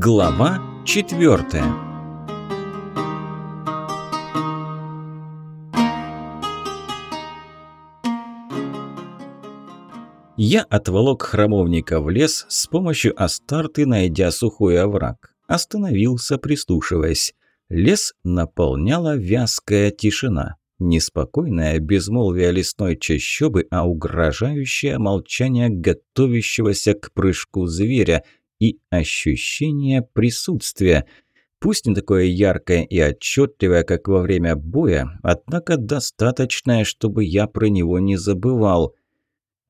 Глава четвертая Я отволок храмовника в лес с помощью Астарты, найдя сухой овраг. Остановился, прислушиваясь. Лес наполняла вязкая тишина. Неспокойное безмолвие лесной чащобы, а угрожающее молчание готовящегося к прыжку зверя и ощущение присутствия. Пусть не такое яркое и отчетливое, как во время боя, однако достаточное, чтобы я про него не забывал.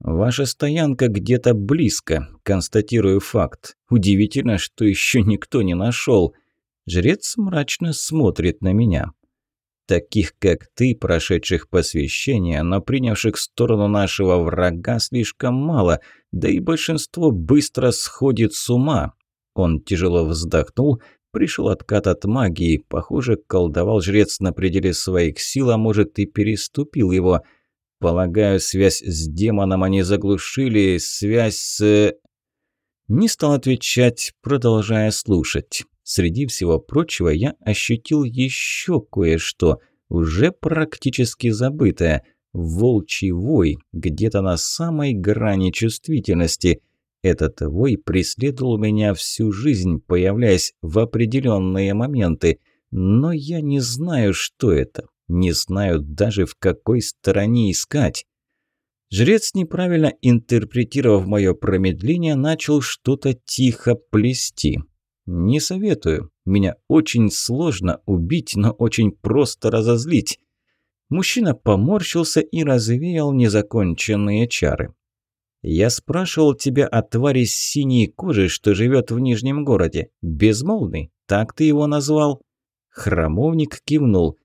«Ваша стоянка где-то близко», – констатирую факт. Удивительно, что еще никто не нашел. Жрец мрачно смотрит на меня. Таких, как ты, прошедших посвящение, но принявших сторону нашего врага слишком мало, да и большинство быстро сходит с ума. Он тяжело вздохнул, пришел откат от магии, похоже, колдовал жрец на пределе своих сил, а может и переступил его. Полагаю, связь с демоном они заглушили, связь с... Не стал отвечать, продолжая слушать. Среди всего прочего я ощутил еще кое-что, уже практически забытое. Волчий вой, где-то на самой грани чувствительности. Этот вой преследовал меня всю жизнь, появляясь в определенные моменты. Но я не знаю, что это. Не знаю даже, в какой стороне искать. Жрец, неправильно интерпретировав мое промедление, начал что-то тихо плести. «Не советую. Меня очень сложно убить, но очень просто разозлить». Мужчина поморщился и развеял незаконченные чары. «Я спрашивал тебя о твари с синей кожей, что живет в Нижнем городе. Безмолвный? Так ты его назвал?» Хромовник кивнул.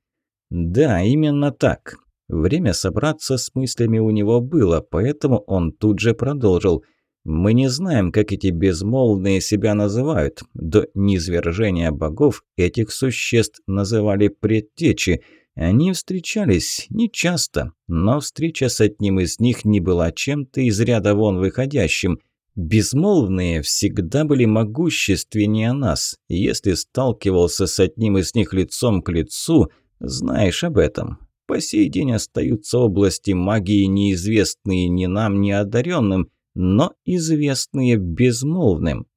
«Да, именно так. Время собраться с мыслями у него было, поэтому он тут же продолжил. Мы не знаем, как эти безмолвные себя называют. До низвержения богов этих существ называли предтечи. Они встречались нечасто, но встреча с одним из них не была чем-то из ряда вон выходящим. Безмолвные всегда были могущественнее нас. Если сталкивался с одним из них лицом к лицу, знаешь об этом. По сей день остаются области магии, неизвестные ни нам, ни одаренным – но известные безмолвным.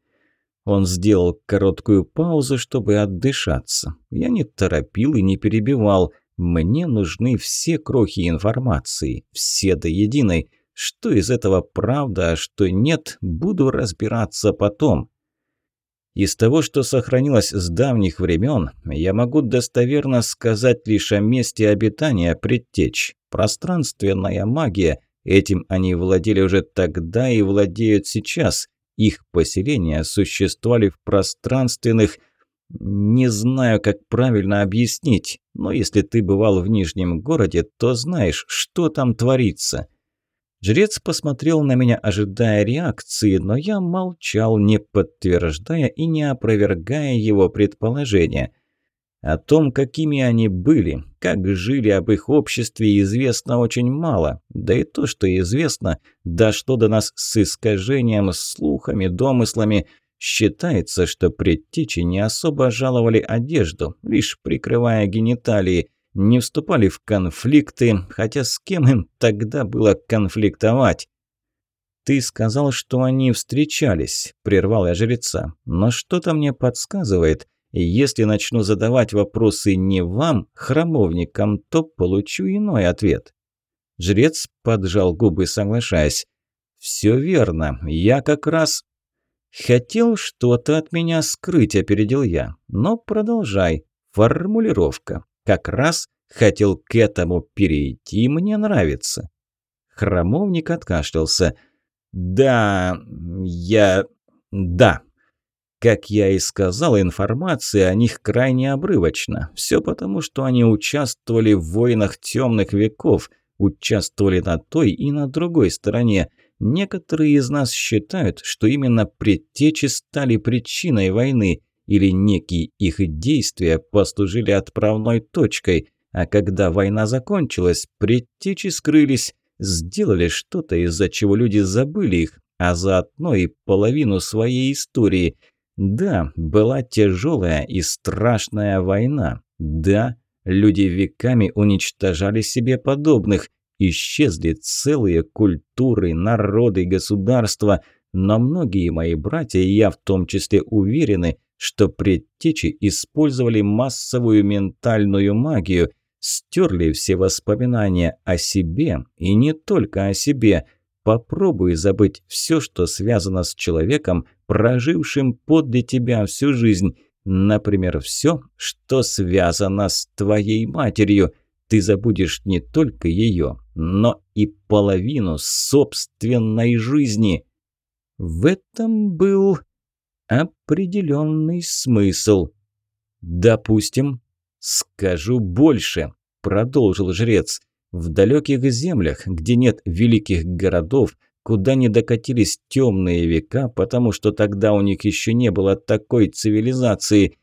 Он сделал короткую паузу, чтобы отдышаться. Я не торопил и не перебивал. Мне нужны все крохи информации, все до единой. Что из этого правда, а что нет, буду разбираться потом. Из того, что сохранилось с давних времен, я могу достоверно сказать лишь о месте обитания предтеч. Пространственная магия Этим они владели уже тогда и владеют сейчас. Их поселения существовали в пространственных... Не знаю, как правильно объяснить, но если ты бывал в Нижнем городе, то знаешь, что там творится. Жрец посмотрел на меня, ожидая реакции, но я молчал, не подтверждая и не опровергая его предположения – о том, какими они были, как жили об их обществе, известно очень мало. Да и то, что известно, дошло до нас с искажением, слухами, домыслами. Считается, что предтечи не особо жаловали одежду, лишь прикрывая гениталии, не вступали в конфликты, хотя с кем им тогда было конфликтовать? «Ты сказал, что они встречались», – прервал я жреца. «Но что-то мне подсказывает, если начну задавать вопросы не вам, храмовникам, то получу иной ответ. Жрец поджал губы, соглашаясь. «Все верно. Я как раз...» «Хотел что-то от меня скрыть», – опередил я. «Но продолжай. Формулировка. Как раз хотел к этому перейти, мне нравится». Храмовник откашлялся. «Да, я... да». Как я и сказал, информация о них крайне обрывочна. Все потому, что они участвовали в войнах темных веков, участвовали на той и на другой стороне. Некоторые из нас считают, что именно предтечи стали причиной войны, или некие их действия послужили отправной точкой, а когда война закончилась, предтечи скрылись, сделали что-то, из-за чего люди забыли их, а заодно и половину своей истории – Да, была тяжелая и страшная война. Да, люди веками уничтожали себе подобных. Исчезли целые культуры, народы, государства. Но многие мои братья, и я в том числе, уверены, что предтечи использовали массовую ментальную магию, стерли все воспоминания о себе и не только о себе – Попробуй забыть все, что связано с человеком, прожившим подле тебя всю жизнь. Например, все, что связано с твоей матерью. Ты забудешь не только ее, но и половину собственной жизни. В этом был определенный смысл. Допустим, скажу больше, продолжил жрец. В далеких землях, где нет великих городов, куда не докатились темные века, потому что тогда у них еще не было такой цивилизации.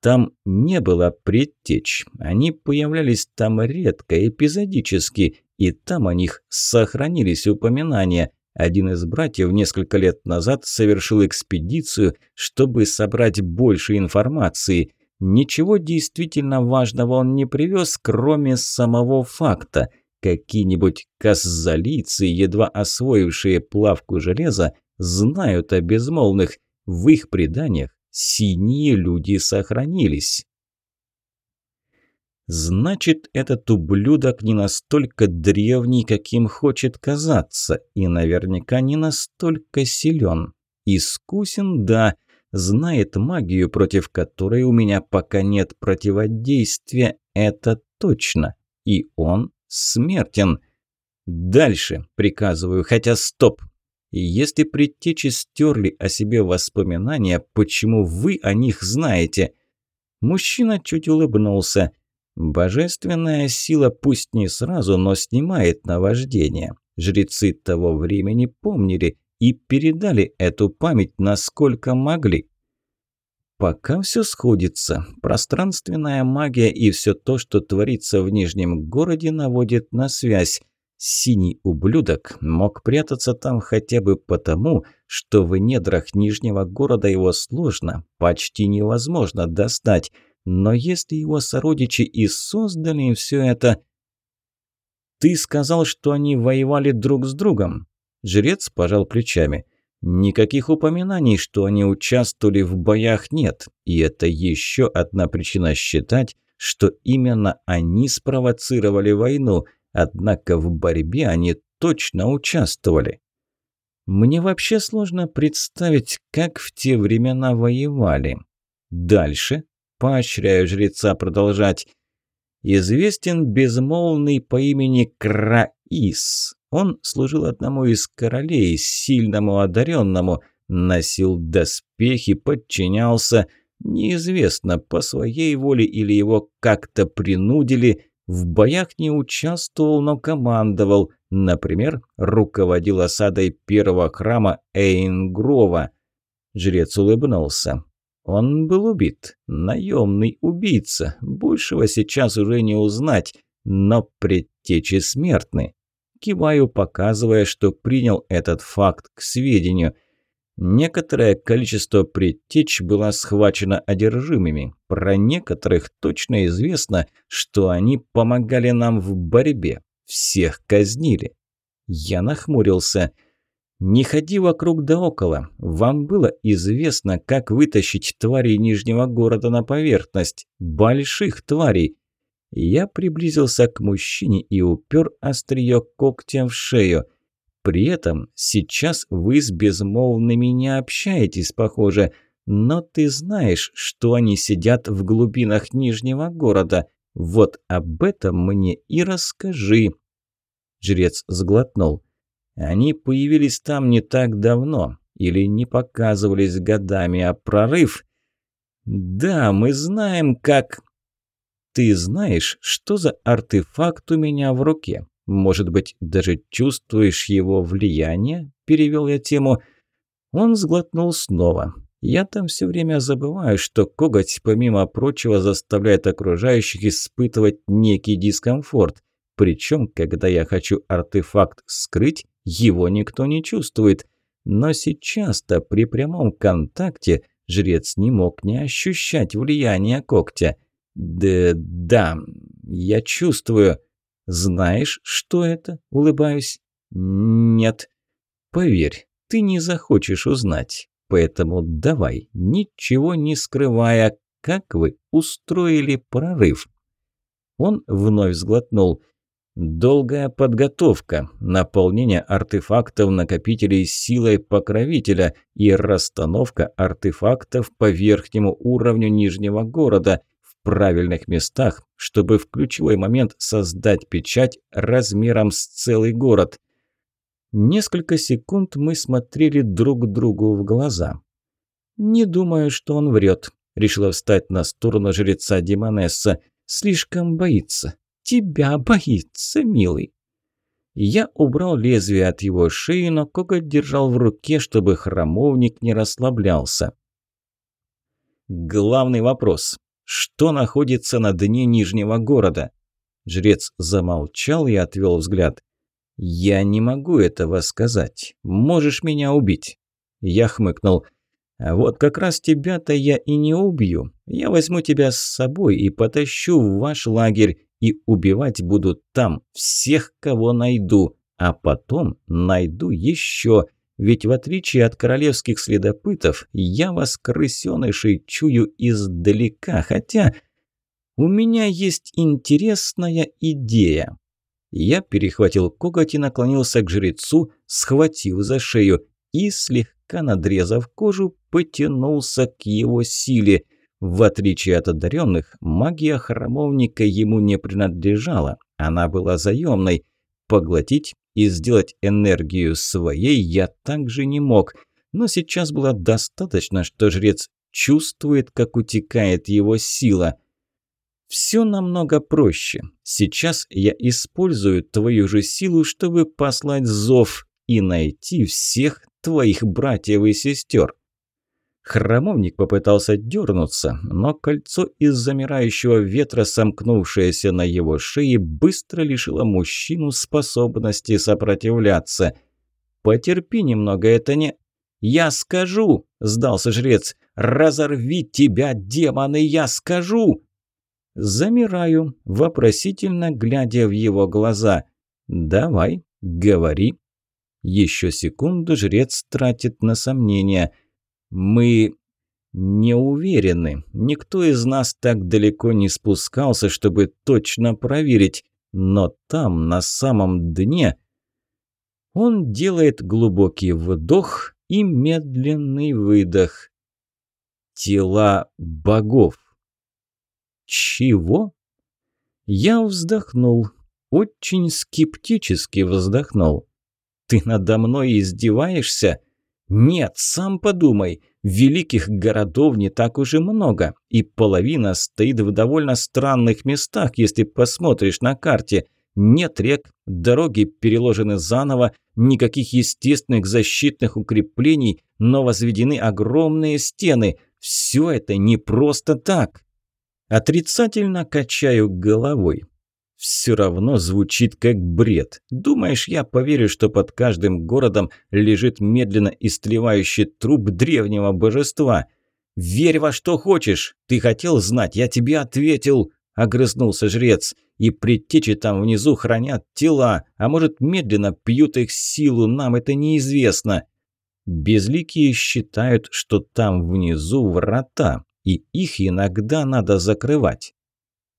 Там не было предтеч, они появлялись там редко, эпизодически, и там о них сохранились упоминания. Один из братьев несколько лет назад совершил экспедицию, чтобы собрать больше информации – Ничего действительно важного он не привез, кроме самого факта. Какие-нибудь каззалийцы, едва освоившие плавку железа, знают о безмолвных. В их преданиях синие люди сохранились. Значит, этот ублюдок не настолько древний, каким хочет казаться, и наверняка не настолько силен. Искусен, да, знает магию, против которой у меня пока нет противодействия, это точно. И он смертен. Дальше приказываю, хотя стоп. Если предтечи стерли о себе воспоминания, почему вы о них знаете? Мужчина чуть улыбнулся. Божественная сила пусть не сразу, но снимает наваждение. Жрецы того времени помнили, и передали эту память насколько могли. Пока все сходится. Пространственная магия и все то, что творится в Нижнем городе, наводит на связь. Синий ублюдок мог прятаться там хотя бы потому, что в недрах Нижнего города его сложно, почти невозможно достать. Но если его сородичи и создали все это... «Ты сказал, что они воевали друг с другом?» Жрец пожал плечами. Никаких упоминаний, что они участвовали в боях, нет. И это еще одна причина считать, что именно они спровоцировали войну, однако в борьбе они точно участвовали. Мне вообще сложно представить, как в те времена воевали. Дальше, поощряю жреца продолжать, известен безмолвный по имени Краис. Он служил одному из королей, сильному одаренному, носил доспехи, подчинялся, неизвестно, по своей воле или его как-то принудили, в боях не участвовал, но командовал, например, руководил осадой первого храма Эйнгрова. Жрец улыбнулся. Он был убит, наемный убийца, большего сейчас уже не узнать, но предтечи смертны. Киваю, показывая, что принял этот факт к сведению. Некоторое количество предтеч было схвачено одержимыми. Про некоторых точно известно, что они помогали нам в борьбе. Всех казнили. Я нахмурился. «Не ходи вокруг да около. Вам было известно, как вытащить тварей Нижнего города на поверхность. Больших тварей. Я приблизился к мужчине и упер острие когтя в шею. При этом сейчас вы с безмолвными не общаетесь, похоже, но ты знаешь, что они сидят в глубинах Нижнего города. Вот об этом мне и расскажи. Жрец сглотнул. Они появились там не так давно или не показывались годами, а прорыв... Да, мы знаем, как... Ты знаешь, что за артефакт у меня в руке? Может быть, даже чувствуешь его влияние?» – перевел я тему. Он сглотнул снова. «Я там все время забываю, что коготь, помимо прочего, заставляет окружающих испытывать некий дискомфорт. Причем, когда я хочу артефакт скрыть, его никто не чувствует. Но сейчас-то при прямом контакте Жрец не мог не ощущать влияния когтя. «Да, да, я чувствую. Знаешь, что это?» – улыбаюсь. «Нет». «Поверь, ты не захочешь узнать. Поэтому давай, ничего не скрывая, как вы устроили прорыв». Он вновь сглотнул. Долгая подготовка, наполнение артефактов накопителей силой покровителя и расстановка артефактов по верхнему уровню нижнего города правильных местах, чтобы в ключевой момент создать печать размером с целый город. Несколько секунд мы смотрели друг другу в глаза. «Не думаю, что он врет», – решила встать на сторону жреца Демонесса. «Слишком боится. Тебя боится, милый». Я убрал лезвие от его шеи, но коготь держал в руке, чтобы храмовник не расслаблялся. Главный вопрос. Что находится на дне Нижнего города? Жрец замолчал и отвел взгляд. «Я не могу этого сказать. Можешь меня убить». Я хмыкнул. «А вот как раз тебя-то я и не убью. Я возьму тебя с собой и потащу в ваш лагерь, и убивать буду там всех, кого найду, а потом найду еще. Ведь в отличие от королевских следопытов, я вас, крысенышей, чую издалека, хотя у меня есть интересная идея». Я перехватил коготь и наклонился к жрецу, схватив за шею и, слегка надрезав кожу, потянулся к его силе. В отличие от одаренных, магия храмовника ему не принадлежала, она была заемной. Поглотить и сделать энергию своей я также не мог, но сейчас было достаточно, что жрец чувствует, как утекает его сила – все намного проще. Сейчас я использую твою же силу, чтобы послать зов и найти всех твоих братьев и сестер. Храмовник попытался дернуться, но кольцо из замирающего ветра, сомкнувшееся на его шее, быстро лишило мужчину способности сопротивляться. «Потерпи немного, это не...» «Я скажу!» – сдался жрец. «Разорви тебя, демоны, я скажу!» Замираю, вопросительно глядя в его глаза. «Давай, говори». Еще секунду жрец тратит на сомнения. «Мы не уверены. Никто из нас так далеко не спускался, чтобы точно проверить. Но там, на самом дне...» Он делает глубокий вдох и медленный выдох. «Тела богов». «Чего?» Я вздохнул, очень скептически вздохнул. «Ты надо мной издеваешься?» «Нет, сам подумай, великих городов не так уж и много, и половина стоит в довольно странных местах, если посмотришь на карте. Нет рек, дороги переложены заново, никаких естественных защитных укреплений, но возведены огромные стены. Все это не просто так». Отрицательно качаю головой. Все равно звучит как бред. Думаешь, я поверю, что под каждым городом лежит медленно истлевающий труп древнего божества? Верь во что хочешь. Ты хотел знать, я тебе ответил, огрызнулся жрец. И предтечи там внизу хранят тела, а может медленно пьют их силу, нам это неизвестно. Безликие считают, что там внизу врата, и их иногда надо закрывать.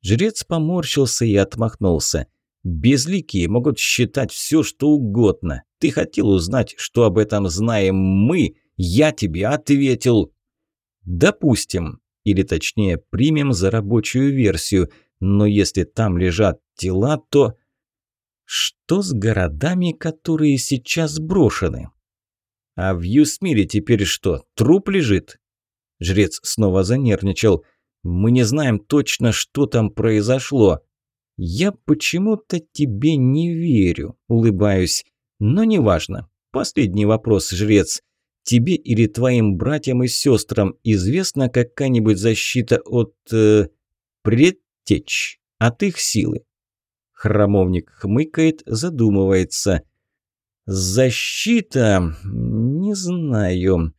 Жрец поморщился и отмахнулся. Безликие могут считать все, что угодно. Ты хотел узнать, что об этом знаем мы, я тебе ответил. Допустим, или точнее примем за рабочую версию, но если там лежат тела, то... Что с городами, которые сейчас брошены? А в Юсмире теперь что, труп лежит? Жрец снова занервничал. «Мы не знаем точно, что там произошло». «Я почему-то тебе не верю», – улыбаюсь. «Но неважно. Последний вопрос, жрец. Тебе или твоим братьям и сестрам известна какая-нибудь защита от... Э, предтеч? От их силы?» Храмовник хмыкает, задумывается. «Защита? Не знаю.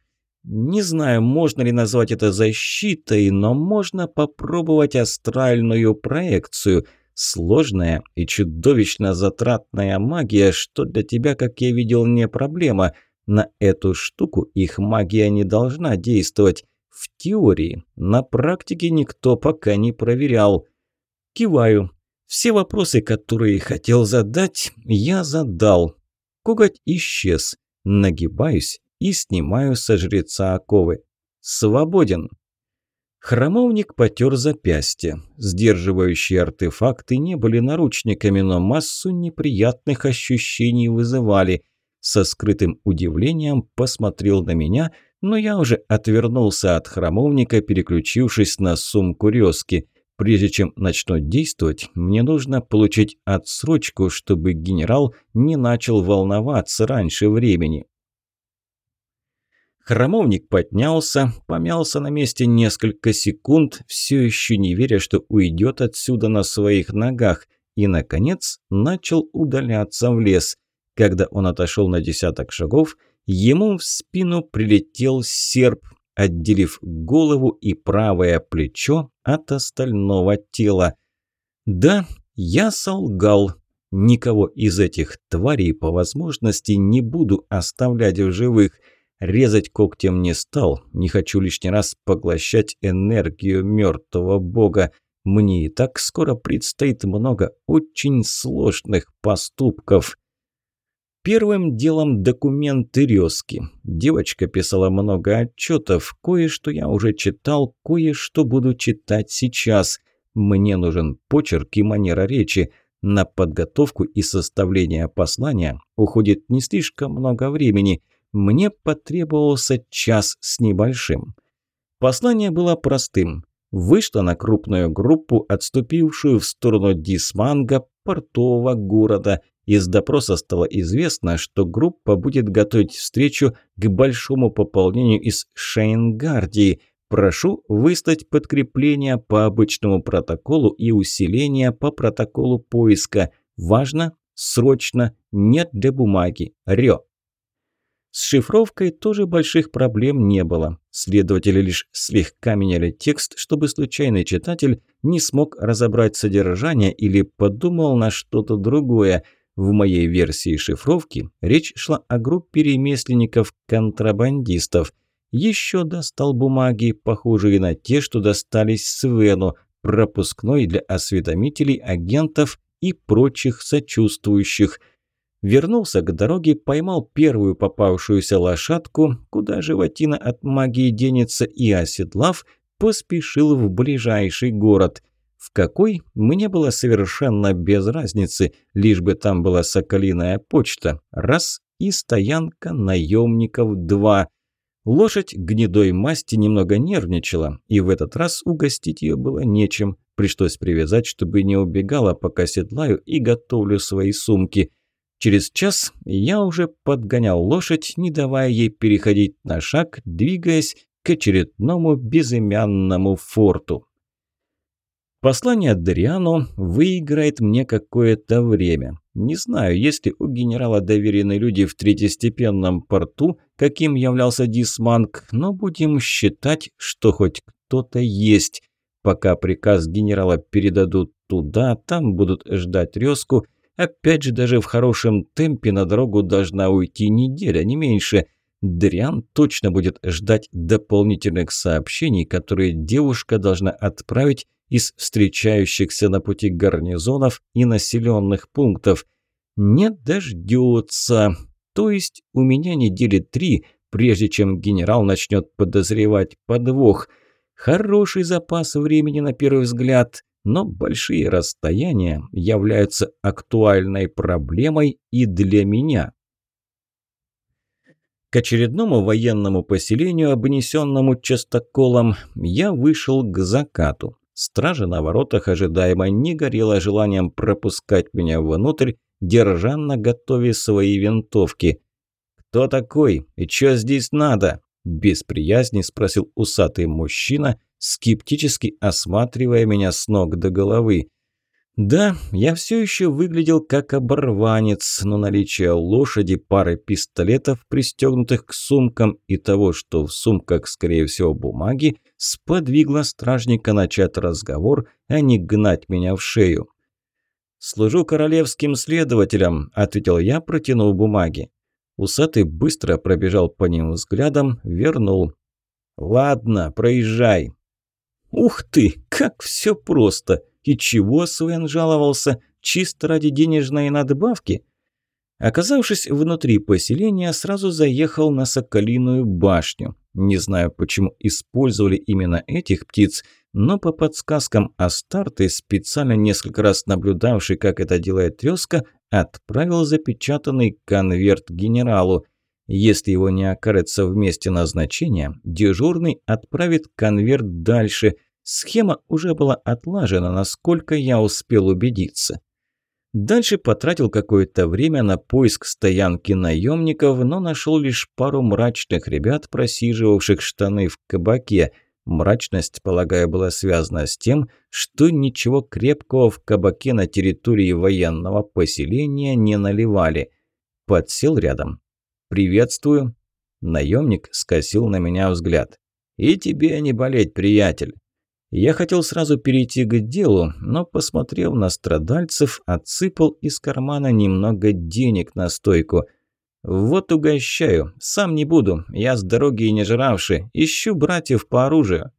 Не знаю, можно ли назвать это защитой, но можно попробовать астральную проекцию. Сложная и чудовищно затратная магия, что для тебя, как я видел, не проблема. На эту штуку их магия не должна действовать. В теории. На практике никто пока не проверял. Киваю. Все вопросы, которые хотел задать, я задал. Коготь исчез. Нагибаюсь и снимаю со жреца оковы. Свободен. Хромовник потер запястье. Сдерживающие артефакты не были наручниками, но массу неприятных ощущений вызывали. Со скрытым удивлением посмотрел на меня, но я уже отвернулся от хромовника, переключившись на сумку резки. Прежде чем начнут действовать, мне нужно получить отсрочку, чтобы генерал не начал волноваться раньше времени. Хромовник поднялся, помялся на месте несколько секунд, все еще не веря, что уйдет отсюда на своих ногах, и, наконец, начал удаляться в лес. Когда он отошел на десяток шагов, ему в спину прилетел серп, отделив голову и правое плечо от остального тела. Да, я солгал. Никого из этих тварей по возможности не буду оставлять в живых – Резать когтем не стал, не хочу лишний раз поглощать энергию мертвого бога. Мне и так скоро предстоит много очень сложных поступков. Первым делом документы резки. Девочка писала много отчетов, кое-что я уже читал, кое-что буду читать сейчас. Мне нужен почерк и манера речи. На подготовку и составление послания уходит не слишком много времени – мне потребовался час с небольшим. Послание было простым. Вышло на крупную группу, отступившую в сторону Дисманга, портового города. Из допроса стало известно, что группа будет готовить встречу к большому пополнению из Шейнгардии. Прошу выслать подкрепление по обычному протоколу и усиление по протоколу поиска. Важно, срочно, нет для бумаги. Рё. С шифровкой тоже больших проблем не было. Следователи лишь слегка меняли текст, чтобы случайный читатель не смог разобрать содержание или подумал на что-то другое. В моей версии шифровки речь шла о группе ремесленников-контрабандистов. Еще достал бумаги, похожие на те, что достались Свену, пропускной для осведомителей, агентов и прочих сочувствующих – Вернулся к дороге, поймал первую попавшуюся лошадку, куда животина от магии денется, и, оседлав, поспешил в ближайший город. В какой, мне было совершенно без разницы, лишь бы там была соколиная почта. Раз – и стоянка наемников два. Лошадь гнедой масти немного нервничала, и в этот раз угостить ее было нечем. Пришлось привязать, чтобы не убегала, пока седлаю и готовлю свои сумки – Через час я уже подгонял лошадь, не давая ей переходить на шаг, двигаясь к очередному безымянному форту. Послание Дариану выиграет мне какое-то время. Не знаю, есть ли у генерала доверенные люди в третьестепенном порту, каким являлся Дисманг, но будем считать, что хоть кто-то есть. Пока приказ генерала передадут туда, там будут ждать резку – Опять же, даже в хорошем темпе на дорогу должна уйти неделя, не меньше. Дриан точно будет ждать дополнительных сообщений, которые девушка должна отправить из встречающихся на пути гарнизонов и населенных пунктов. Не дождется. То есть у меня недели три, прежде чем генерал начнет подозревать подвох. Хороший запас времени на первый взгляд но большие расстояния являются актуальной проблемой и для меня. К очередному военному поселению, обнесенному частоколом, я вышел к закату. Стража на воротах ожидаемо не горела желанием пропускать меня внутрь, держа на готове свои винтовки. «Кто такой? И что здесь надо?» – без приязни спросил усатый мужчина, скептически осматривая меня с ног до головы. Да, я все еще выглядел как оборванец, но наличие лошади, пары пистолетов, пристегнутых к сумкам, и того, что в сумках, скорее всего, бумаги, сподвигло стражника начать разговор, а не гнать меня в шею. «Служу королевским следователем», – ответил я, протянув бумаги. Усатый быстро пробежал по ним взглядом, вернул. «Ладно, проезжай». «Ух ты, как все просто!» И чего Суэн жаловался? Чисто ради денежной надбавки? Оказавшись внутри поселения, сразу заехал на Соколиную башню. Не знаю, почему использовали именно этих птиц, но по подсказкам Астарты, специально несколько раз наблюдавший, как это делает Трёска, отправил запечатанный конверт генералу. Если его не окажется в месте назначения, дежурный отправит конверт дальше – Схема уже была отлажена, насколько я успел убедиться. Дальше потратил какое-то время на поиск стоянки наемников, но нашел лишь пару мрачных ребят, просиживавших штаны в кабаке. Мрачность, полагаю, была связана с тем, что ничего крепкого в кабаке на территории военного поселения не наливали. Подсел рядом. «Приветствую». Наемник скосил на меня взгляд. «И тебе не болеть, приятель. Я хотел сразу перейти к делу, но, посмотрев на страдальцев, отсыпал из кармана немного денег на стойку. «Вот угощаю. Сам не буду. Я с дороги и не жравший. Ищу братьев по оружию».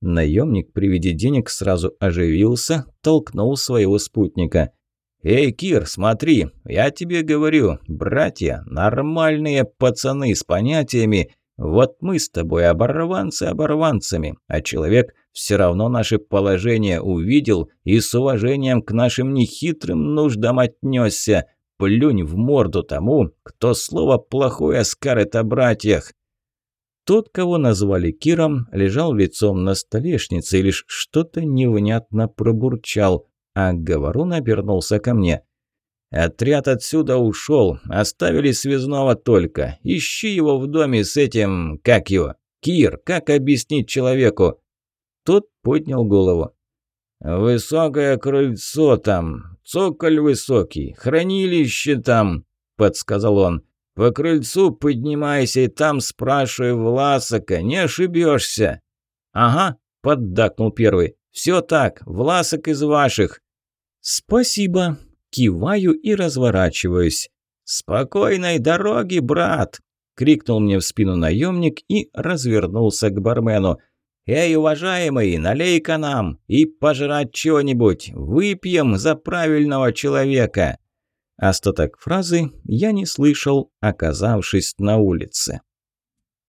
Наемник при виде денег сразу оживился, толкнул своего спутника. «Эй, Кир, смотри, я тебе говорю, братья, нормальные пацаны с понятиями. Вот мы с тобой оборванцы оборванцами, а человек все равно наше положение увидел и с уважением к нашим нехитрым нуждам отнесся. Плюнь в морду тому, кто слово плохое скажет о братьях. Тот, кого назвали Киром, лежал лицом на столешнице и лишь что-то невнятно пробурчал, а Говорун обернулся ко мне. «Отряд отсюда ушел, оставили связного только. Ищи его в доме с этим... как его? Кир, как объяснить человеку? Тот поднял голову. «Высокое крыльцо там, цоколь высокий, хранилище там», – подсказал он. «По крыльцу поднимайся и там спрашивай Власака, не ошибешься». «Ага», – поддакнул первый. «Все так, Власок из ваших». «Спасибо», – киваю и разворачиваюсь. «Спокойной дороги, брат!» – крикнул мне в спину наемник и развернулся к бармену. «Эй, уважаемый, налей-ка нам и пожрать чего-нибудь, выпьем за правильного человека!» Остаток фразы я не слышал, оказавшись на улице.